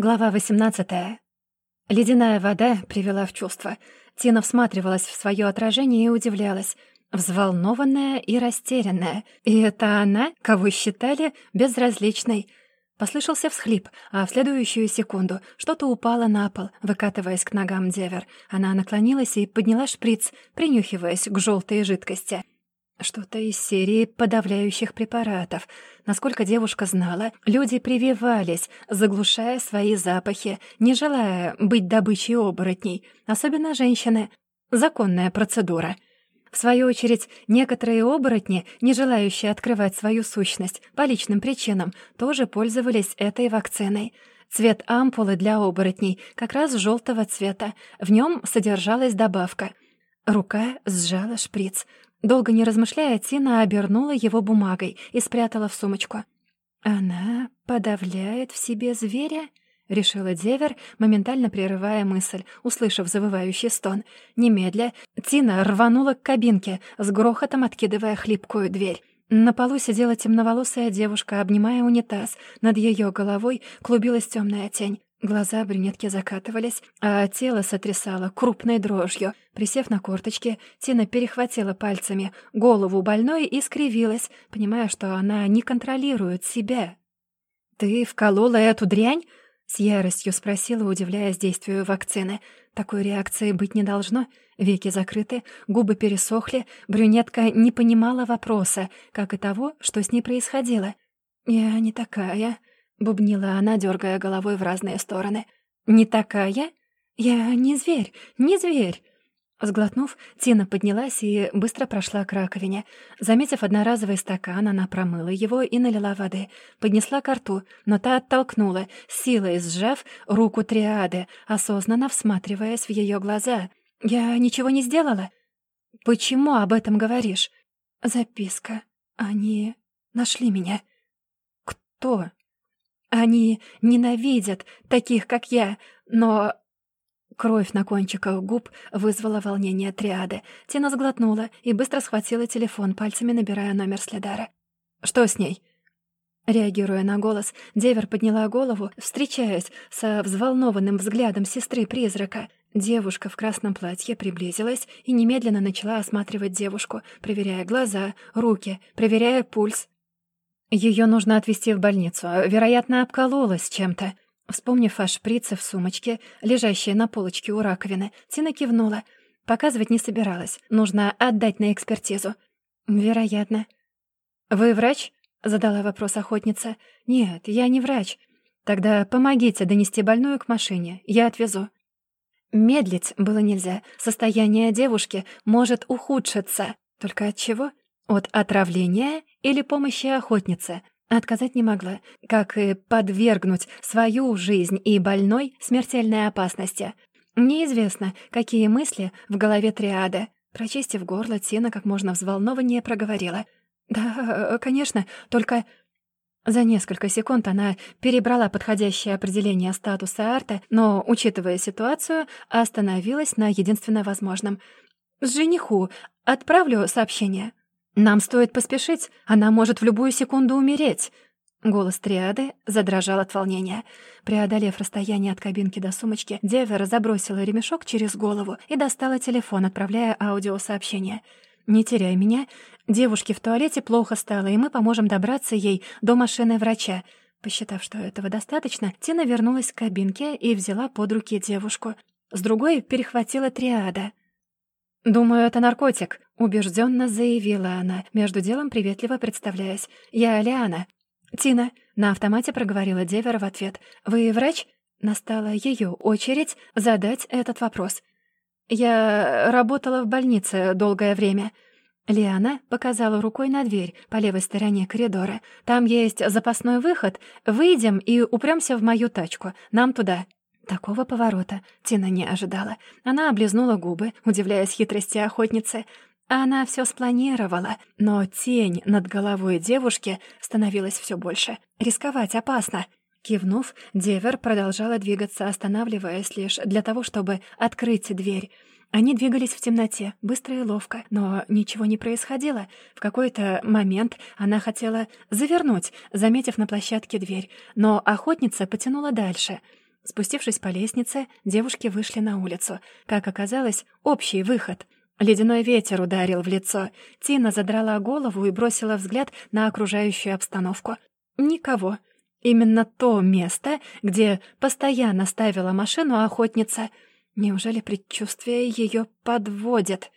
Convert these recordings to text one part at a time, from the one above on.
Глава 18. Ледяная вода привела в чувство. Тина всматривалась в свое отражение и удивлялась. Взволнованная и растерянная. И это она, кого считали безразличной. Послышался всхлип, а в следующую секунду что-то упало на пол, выкатываясь к ногам Девер. Она наклонилась и подняла шприц, принюхиваясь к желтой жидкости. Что-то из серии подавляющих препаратов. Насколько девушка знала, люди прививались, заглушая свои запахи, не желая быть добычей оборотней, особенно женщины. Законная процедура. В свою очередь, некоторые оборотни, не желающие открывать свою сущность по личным причинам, тоже пользовались этой вакциной. Цвет ампулы для оборотней как раз желтого цвета. В нем содержалась добавка. Рука сжала шприц. Долго не размышляя, Тина обернула его бумагой и спрятала в сумочку. «Она подавляет в себе зверя?» — решила Девер, моментально прерывая мысль, услышав завывающий стон. Немедля Тина рванула к кабинке, с грохотом откидывая хлипкую дверь. На полу сидела темноволосая девушка, обнимая унитаз. Над ее головой клубилась темная тень. Глаза брюнетки закатывались, а тело сотрясало крупной дрожью. Присев на корточки, Тина перехватила пальцами голову больной и скривилась, понимая, что она не контролирует себя. «Ты вколола эту дрянь?» — с яростью спросила, удивляясь действию вакцины. Такой реакции быть не должно. Веки закрыты, губы пересохли, брюнетка не понимала вопроса, как и того, что с ней происходило. «Я не такая», — бубнила она, дергая головой в разные стороны. «Не такая? Я не зверь, не зверь!» Сглотнув, Тина поднялась и быстро прошла к раковине. Заметив одноразовый стакан, она промыла его и налила воды. Поднесла ко рту, но та оттолкнула, силой сжав руку триады, осознанно всматриваясь в ее глаза. «Я ничего не сделала?» «Почему об этом говоришь?» «Записка. Они нашли меня». «Кто?» Они ненавидят таких, как я, но...» Кровь на кончиках губ вызвала волнение триады. Тина сглотнула и быстро схватила телефон, пальцами набирая номер Следара. «Что с ней?» Реагируя на голос, Девер подняла голову, встречаясь со взволнованным взглядом сестры-призрака. Девушка в красном платье приблизилась и немедленно начала осматривать девушку, проверяя глаза, руки, проверяя пульс. Ее нужно отвезти в больницу. Вероятно, обкололась чем-то. Вспомнив о шприце в сумочке, лежащей на полочке у раковины, Тина кивнула. Показывать не собиралась. Нужно отдать на экспертизу. Вероятно. «Вы врач?» — задала вопрос охотница. «Нет, я не врач. Тогда помогите донести больную к машине. Я отвезу». Медлить было нельзя. Состояние девушки может ухудшиться. Только от чего? От отравления или помощи охотнице? Отказать не могла, как и подвергнуть свою жизнь и больной смертельной опасности. Неизвестно, какие мысли в голове триада. Прочистив горло, Тина как можно взволнованнее проговорила. «Да, конечно, только...» За несколько секунд она перебрала подходящее определение статуса арта, но, учитывая ситуацию, остановилась на единственно возможном. «С жениху отправлю сообщение». «Нам стоит поспешить, она может в любую секунду умереть». Голос триады задрожал от волнения. Преодолев расстояние от кабинки до сумочки, Девера забросила ремешок через голову и достала телефон, отправляя аудиосообщение. «Не теряй меня. Девушке в туалете плохо стало, и мы поможем добраться ей до машины врача». Посчитав, что этого достаточно, Тина вернулась к кабинке и взяла под руки девушку. С другой перехватила триада. «Думаю, это наркотик», — убежденно заявила она, между делом приветливо представляясь. «Я Лиана». «Тина», — на автомате проговорила Девер в ответ. «Вы врач?» Настала ее очередь задать этот вопрос. «Я работала в больнице долгое время». Лиана показала рукой на дверь по левой стороне коридора. «Там есть запасной выход. Выйдем и упрёмся в мою тачку. Нам туда». Такого поворота Тина не ожидала. Она облизнула губы, удивляясь хитрости охотницы. Она все спланировала, но тень над головой девушки становилась все больше. Рисковать опасно. Кивнув, Девер продолжала двигаться, останавливаясь лишь для того, чтобы открыть дверь. Они двигались в темноте, быстро и ловко, но ничего не происходило. В какой-то момент она хотела завернуть, заметив на площадке дверь, но охотница потянула дальше — Спустившись по лестнице, девушки вышли на улицу. Как оказалось, общий выход. Ледяной ветер ударил в лицо. Тина задрала голову и бросила взгляд на окружающую обстановку. Никого. Именно то место, где постоянно ставила машину охотница. Неужели предчувствие ее подводит?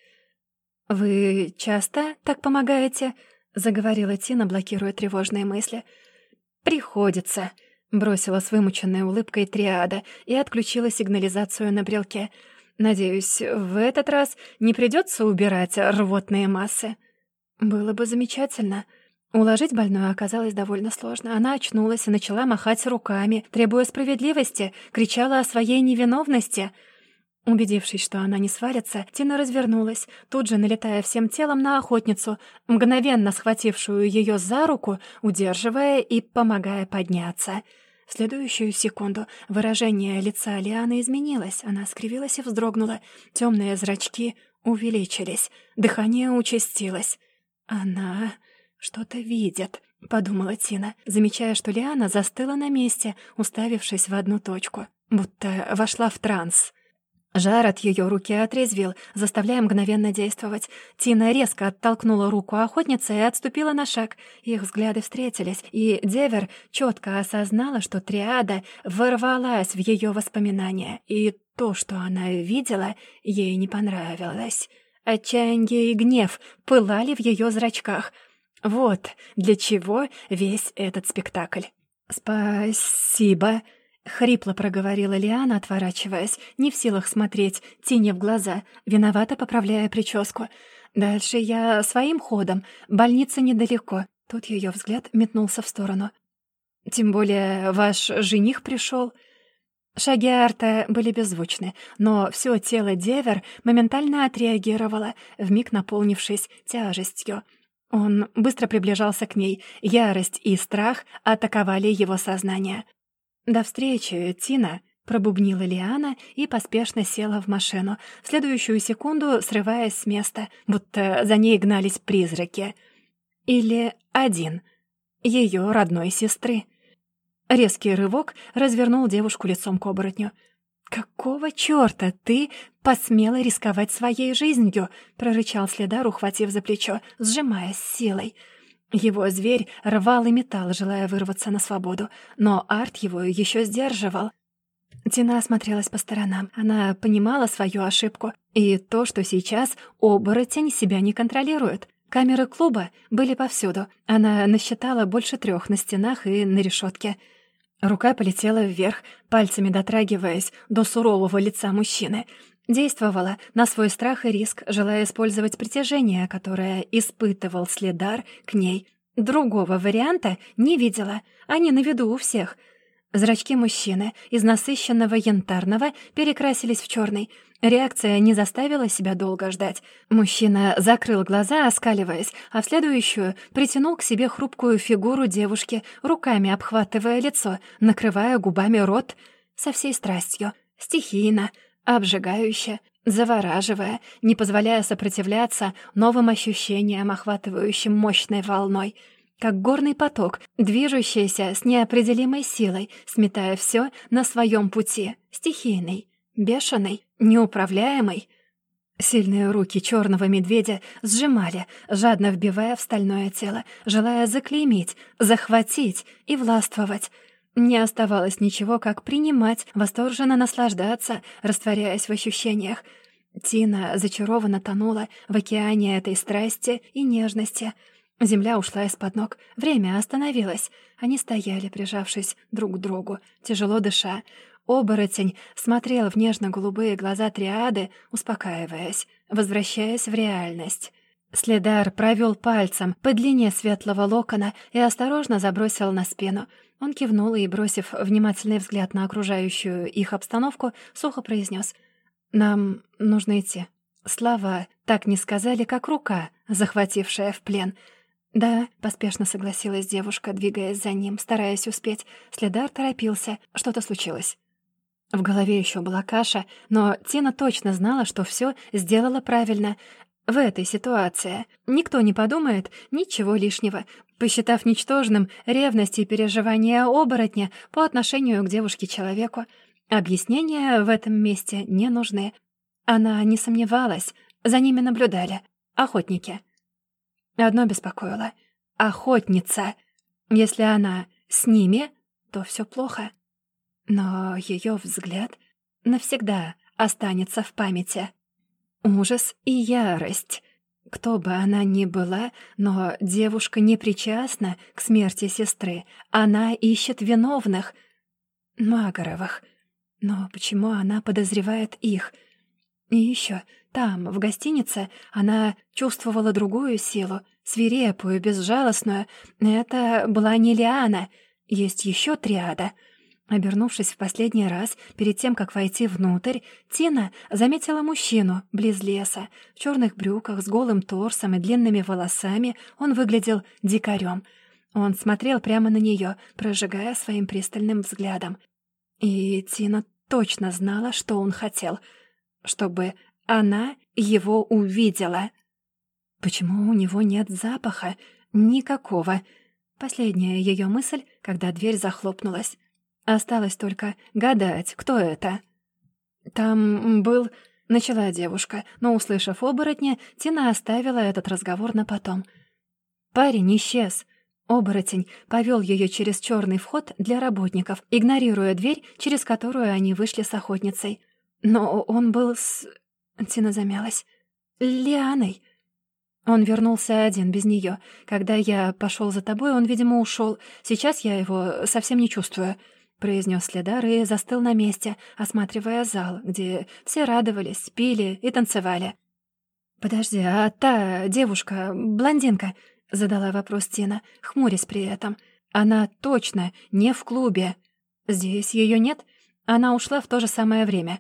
«Вы часто так помогаете?» — заговорила Тина, блокируя тревожные мысли. «Приходится», — бросила с вымученной улыбкой триада и отключила сигнализацию на брелке. «Надеюсь, в этот раз не придется убирать рвотные массы?» «Было бы замечательно». Уложить больную оказалось довольно сложно. Она очнулась и начала махать руками, требуя справедливости, кричала о своей невиновности — Убедившись, что она не свалится, Тина развернулась, тут же налетая всем телом на охотницу, мгновенно схватившую ее за руку, удерживая и помогая подняться. Следующую секунду выражение лица Лианы изменилось. Она скривилась и вздрогнула. Темные зрачки увеличились, дыхание участилось. «Она что-то видит», — подумала Тина, замечая, что Лиана застыла на месте, уставившись в одну точку, будто вошла в транс. Жар от ее руки отрезвил, заставляя мгновенно действовать. Тина резко оттолкнула руку охотницы и отступила на шаг. Их взгляды встретились, и Девер четко осознала, что триада ворвалась в ее воспоминания, и то, что она видела, ей не понравилось. Отчаяние и гнев пылали в ее зрачках. Вот для чего весь этот спектакль. «Спасибо», — хрипло проговорила Лиана, отворачиваясь, не в силах смотреть Тине в глаза, виновато поправляя прическу. «Дальше я своим ходом. Больница недалеко». Тут ее взгляд метнулся в сторону. «Тем более ваш жених пришел. Шаги Арта были беззвучны, но все тело Девер моментально отреагировало, вмиг наполнившись тяжестью. Он быстро приближался к ней. Ярость и страх атаковали его сознание. «До встречи, Тина», — пробубнила Лиана и поспешно села в машину, в следующую секунду срываясь с места, будто за ней гнались призраки. Или один, ее родной сестры. Резкий рывок развернул девушку лицом к оборотню. «Какого чёрта ты посмела рисковать своей жизнью?» — прорычал следар, ухватив за плечо, сжимая с силой — его зверь рвал и метал, желая вырваться на свободу, но Арт его еще сдерживал. Тина осмотрелась по сторонам. Она понимала свою ошибку и то, что сейчас оборотень себя не контролирует. Камеры клуба были повсюду. Она насчитала больше трех на стенах и на решетке. Рука полетела вверх, пальцами дотрагиваясь до сурового лица мужчины — Действовала на свой страх и риск, желая использовать притяжение, которое испытывал следар к ней. Другого варианта не видела, они на виду у всех. Зрачки мужчины из насыщенного янтарного перекрасились в черный. Реакция не заставила себя долго ждать. Мужчина закрыл глаза, оскаливаясь, а в следующую притянул к себе хрупкую фигуру девушки, руками обхватывая лицо, накрывая губами рот со всей страстью, стихийно, обжигающе, завораживая, не позволяя сопротивляться новым ощущениям, охватывающим мощной волной, как горный поток, движущийся с неопределимой силой, сметая все на своем пути, стихийный, бешеный, неуправляемый. Сильные руки черного медведя сжимали, жадно вбивая в стальное тело, желая заклеймить, захватить и властвовать — не оставалось ничего, как принимать, восторженно наслаждаться, растворяясь в ощущениях. Тина зачарованно тонула в океане этой страсти и нежности. Земля ушла из-под ног, время остановилось. Они стояли, прижавшись друг к другу, тяжело дыша. Оборотень смотрел в нежно-голубые глаза триады, успокаиваясь, возвращаясь в реальность. Следар провел пальцем по длине светлого локона и осторожно забросил на спину — он кивнул и, бросив внимательный взгляд на окружающую их обстановку, сухо произнес: «Нам нужно идти». Слова так не сказали, как рука, захватившая в плен. «Да», — поспешно согласилась девушка, двигаясь за ним, стараясь успеть. Следар торопился. Что-то случилось. В голове еще была каша, но Тина точно знала, что все сделала правильно. В этой ситуации никто не подумает ничего лишнего, посчитав ничтожным ревность и переживания оборотня по отношению к девушке-человеку. Объяснения в этом месте не нужны. Она не сомневалась, за ними наблюдали. Охотники. Одно беспокоило. Охотница. Если она с ними, то все плохо. Но ее взгляд навсегда останется в памяти. Ужас и ярость. Кто бы она ни была, но девушка не причастна к смерти сестры. Она ищет виновных. Магоровых. Но почему она подозревает их? И еще там, в гостинице, она чувствовала другую силу, свирепую, безжалостную. Это была не Лиана, есть еще триада. Обернувшись в последний раз, перед тем, как войти внутрь, Тина заметила мужчину близ леса. В черных брюках, с голым торсом и длинными волосами он выглядел дикарем. Он смотрел прямо на нее, прожигая своим пристальным взглядом. И Тина точно знала, что он хотел. Чтобы она его увидела. Почему у него нет запаха? Никакого. Последняя ее мысль, когда дверь захлопнулась. Осталось только гадать, кто это. «Там был...» — начала девушка, но, услышав оборотня, Тина оставила этот разговор на потом. Парень исчез. Оборотень повел ее через черный вход для работников, игнорируя дверь, через которую они вышли с охотницей. Но он был с... Тина замялась. Лианой. Он вернулся один, без нее. Когда я пошел за тобой, он, видимо, ушел. Сейчас я его совсем не чувствую», — произнес Следар и застыл на месте, осматривая зал, где все радовались, пили и танцевали. «Подожди, а та девушка, блондинка, — задала вопрос Тина, хмурясь при этом. «Она точно не в клубе. Здесь ее нет? Она ушла в то же самое время».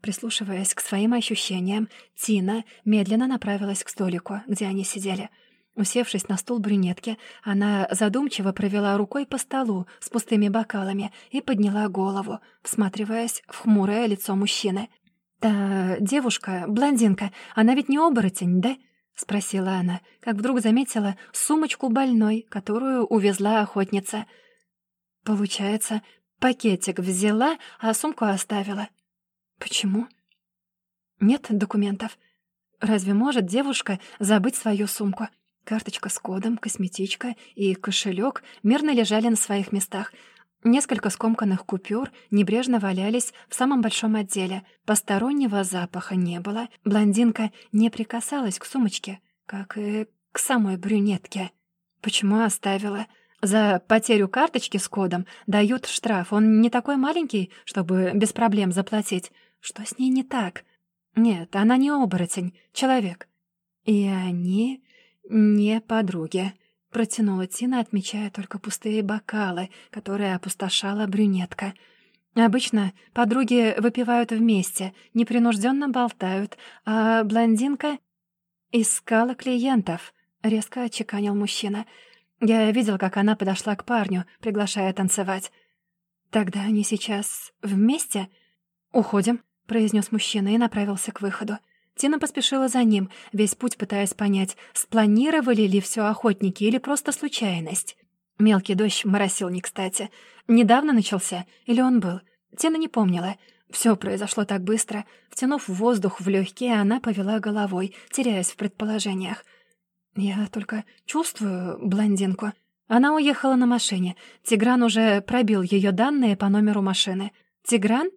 Прислушиваясь к своим ощущениям, Тина медленно направилась к столику, где они сидели. Усевшись на стул брюнетки, она задумчиво провела рукой по столу с пустыми бокалами и подняла голову, всматриваясь в хмурое лицо мужчины. «Та девушка, блондинка, она ведь не оборотень, да?» — спросила она, как вдруг заметила сумочку больной, которую увезла охотница. Получается, пакетик взяла, а сумку оставила. Почему? Нет документов. Разве может девушка забыть свою сумку? Карточка с кодом, косметичка и кошелек мирно лежали на своих местах — Несколько скомканных купюр небрежно валялись в самом большом отделе. Постороннего запаха не было. Блондинка не прикасалась к сумочке, как и к самой брюнетке. Почему оставила? За потерю карточки с кодом дают штраф. Он не такой маленький, чтобы без проблем заплатить. Что с ней не так? Нет, она не оборотень, человек. И они не подруги. Протянула Тина, отмечая только пустые бокалы, которые опустошала брюнетка. Обычно подруги выпивают вместе, непринужденно болтают, а блондинка искала клиентов, резко отчеканил мужчина. Я видел, как она подошла к парню, приглашая танцевать. Тогда они сейчас вместе? Уходим, произнес мужчина и направился к выходу. Тина поспешила за ним, весь путь пытаясь понять, спланировали ли все охотники или просто случайность. Мелкий дождь моросил не кстати. Недавно начался, или он был? Тина не помнила. Все произошло так быстро. Втянув воздух в легкие, она повела головой, теряясь в предположениях. «Я только чувствую блондинку». Она уехала на машине. Тигран уже пробил ее данные по номеру машины. «Тигран?»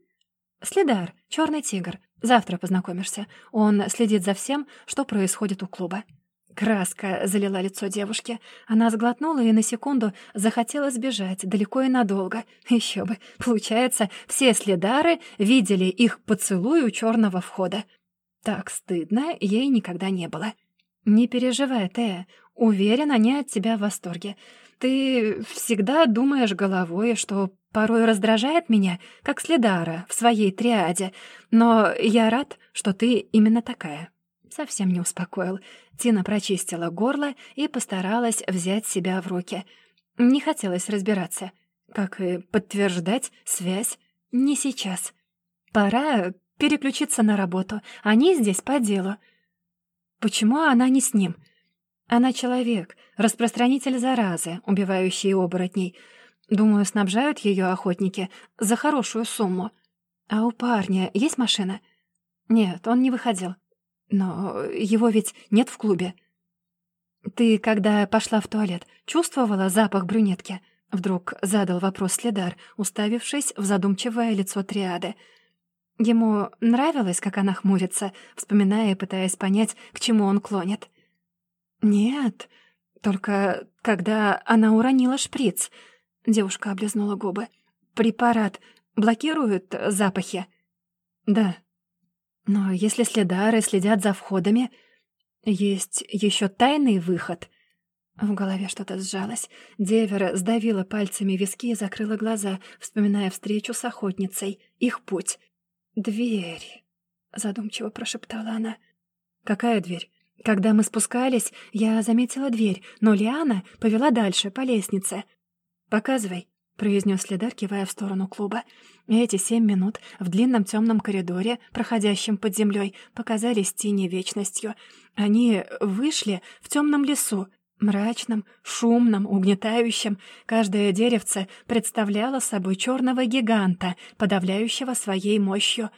«Следар, черный тигр. Завтра познакомишься. Он следит за всем, что происходит у клуба». Краска залила лицо девушки. Она сглотнула и на секунду захотела сбежать, далеко и надолго. Еще бы. Получается, все следары видели их поцелуй у черного входа. Так стыдно ей никогда не было. «Не переживай, Тея. Уверен, они от тебя в восторге. Ты всегда думаешь головой, что порой раздражает меня, как следара в своей триаде, но я рад, что ты именно такая». Совсем не успокоил. Тина прочистила горло и постаралась взять себя в руки. Не хотелось разбираться. Как и подтверждать связь не сейчас. Пора переключиться на работу. Они здесь по делу. Почему она не с ним? Она человек, распространитель заразы, убивающий оборотней — Думаю, снабжают ее охотники за хорошую сумму. «А у парня есть машина?» «Нет, он не выходил. Но его ведь нет в клубе». «Ты, когда пошла в туалет, чувствовала запах брюнетки?» Вдруг задал вопрос следар, уставившись в задумчивое лицо триады. Ему нравилось, как она хмурится, вспоминая и пытаясь понять, к чему он клонит. «Нет, только когда она уронила шприц», — девушка облизнула губы. «Препарат блокирует запахи?» «Да». «Но если следары следят за входами, есть еще тайный выход», в голове что-то сжалось. Девера сдавила пальцами виски и закрыла глаза, вспоминая встречу с охотницей, их путь. «Дверь», — задумчиво прошептала она. «Какая дверь?» Когда мы спускались, я заметила дверь, но Лиана повела дальше, по лестнице. «Показывай», — произнес следар, кивая в сторону клуба. Эти семь минут в длинном темном коридоре, проходящем под землей, показались тени вечностью. Они вышли в темном лесу, Мрачным, шумным, угнетающим, каждое деревце представляло собой черного гиганта, подавляющего своей мощью.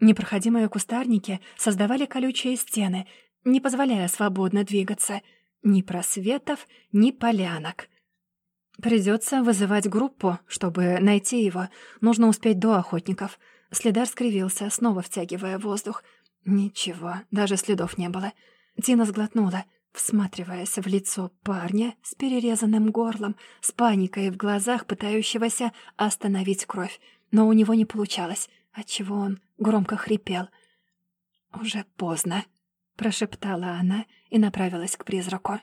Непроходимые кустарники создавали колючие стены, не позволяя свободно двигаться. Ни просветов, ни полянок. Придется вызывать группу, чтобы найти его. Нужно успеть до охотников. Следар скривился, снова втягивая воздух. Ничего, даже следов не было. Тина сглотнула — всматриваясь в лицо парня с перерезанным горлом, с паникой в глазах, пытающегося остановить кровь. Но у него не получалось, отчего он громко хрипел. «Уже поздно», — прошептала она и направилась к призраку.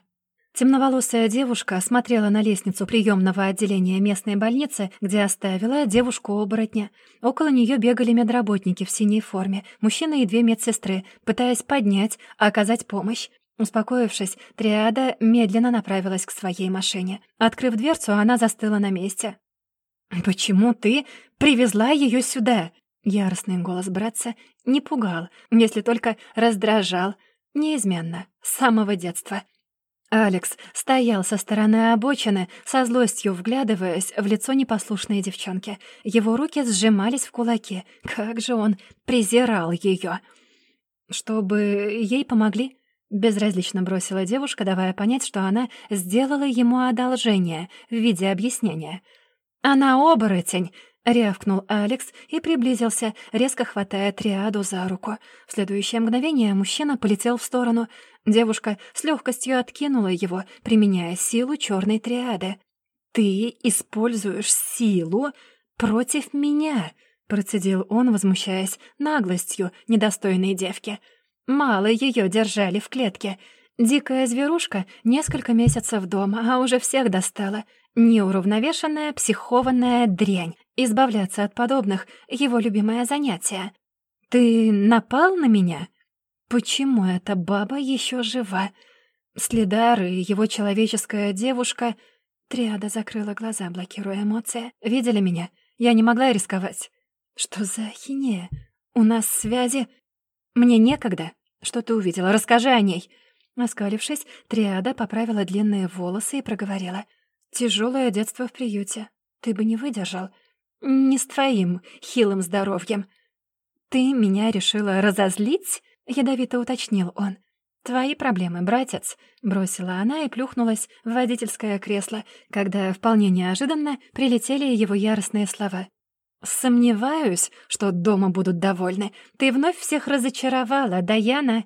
Темноволосая девушка смотрела на лестницу приемного отделения местной больницы, где оставила девушку-оборотня. Около нее бегали медработники в синей форме, мужчина и две медсестры, пытаясь поднять, оказать помощь. Успокоившись, Триада медленно направилась к своей машине. Открыв дверцу, она застыла на месте. «Почему ты привезла ее сюда?» Яростный голос братца не пугал, если только раздражал. Неизменно, с самого детства. Алекс стоял со стороны обочины, со злостью вглядываясь в лицо непослушной девчонки. Его руки сжимались в кулаки. Как же он презирал ее! Чтобы ей помогли, Безразлично бросила девушка, давая понять, что она сделала ему одолжение в виде объяснения. «Она оборотень!» — рявкнул Алекс и приблизился, резко хватая триаду за руку. В следующее мгновение мужчина полетел в сторону. Девушка с легкостью откинула его, применяя силу черной триады. «Ты используешь силу против меня!» — процедил он, возмущаясь наглостью недостойной девки — Мало ее держали в клетке. Дикая зверушка несколько месяцев дома, а уже всех достала. Неуравновешенная, психованная дрянь. Избавляться от подобных — его любимое занятие. «Ты напал на меня?» «Почему эта баба еще жива?» Следар и его человеческая девушка... Триада закрыла глаза, блокируя эмоции. «Видели меня? Я не могла рисковать». «Что за ахинея? У нас связи «Мне некогда. Что ты увидела? Расскажи о ней». Оскалившись, Триада поправила длинные волосы и проговорила. «Тяжелое детство в приюте. Ты бы не выдержал. Не с твоим хилым здоровьем. Ты меня решила разозлить?» — ядовито уточнил он. «Твои проблемы, братец», — бросила она и плюхнулась в водительское кресло, когда вполне неожиданно прилетели его яростные слова. «Сомневаюсь, что дома будут довольны. Ты вновь всех разочаровала, Даяна!»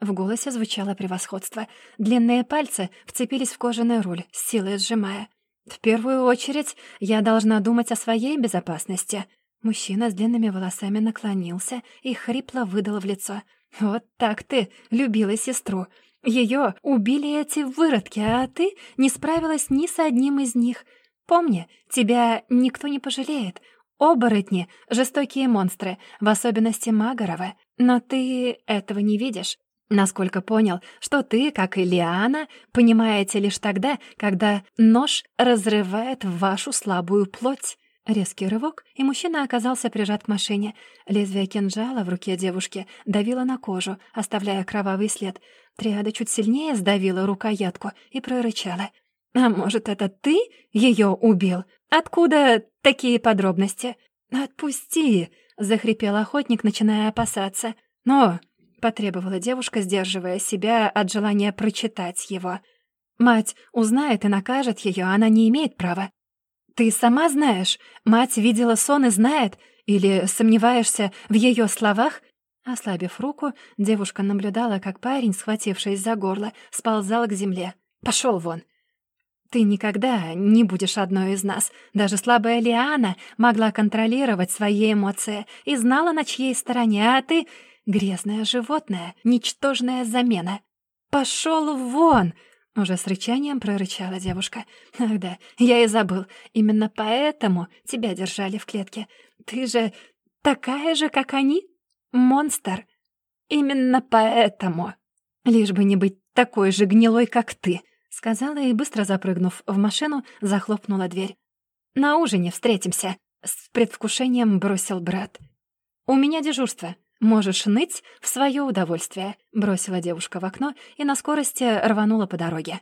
В голосе звучало превосходство. Длинные пальцы вцепились в кожаный руль, силой сжимая. «В первую очередь я должна думать о своей безопасности». Мужчина с длинными волосами наклонился и хрипло выдал в лицо. «Вот так ты любила сестру. Ее убили эти выродки, а ты не справилась ни с одним из них. Помни, тебя никто не пожалеет. Оборотни — жестокие монстры, в особенности Магаровы. Но ты этого не видишь. Насколько понял, что ты, как и Лиана, понимаете лишь тогда, когда нож разрывает вашу слабую плоть. Резкий рывок, и мужчина оказался прижат к машине. Лезвие кинжала в руке девушки давило на кожу, оставляя кровавый след. Триада чуть сильнее сдавила рукоятку и прорычала. «А может, это ты ее убил? Откуда такие подробности?» «Отпусти!» — захрипел охотник, начиная опасаться. «Но!» — потребовала девушка, сдерживая себя от желания прочитать его. «Мать узнает и накажет ее, она не имеет права. Ты сама знаешь, мать видела сон и знает, или сомневаешься в ее словах?» Ослабив руку, девушка наблюдала, как парень, схватившись за горло, сползал к земле. «Пошел вон!» «Ты никогда не будешь одной из нас. Даже слабая Лиана могла контролировать свои эмоции и знала, на чьей стороне, а ты — грязное животное, ничтожная замена. Пошел вон!» Уже с рычанием прорычала девушка. «Ах да, я и забыл. Именно поэтому тебя держали в клетке. Ты же такая же, как они?» монстр. Именно поэтому. Лишь бы не быть такой же гнилой, как ты, сказала и, быстро запрыгнув в машину, захлопнула дверь. На ужине встретимся, с предвкушением бросил брат. У меня дежурство. Можешь ныть в свое удовольствие, бросила девушка в окно и на скорости рванула по дороге.